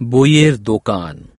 বইয়ের দোকান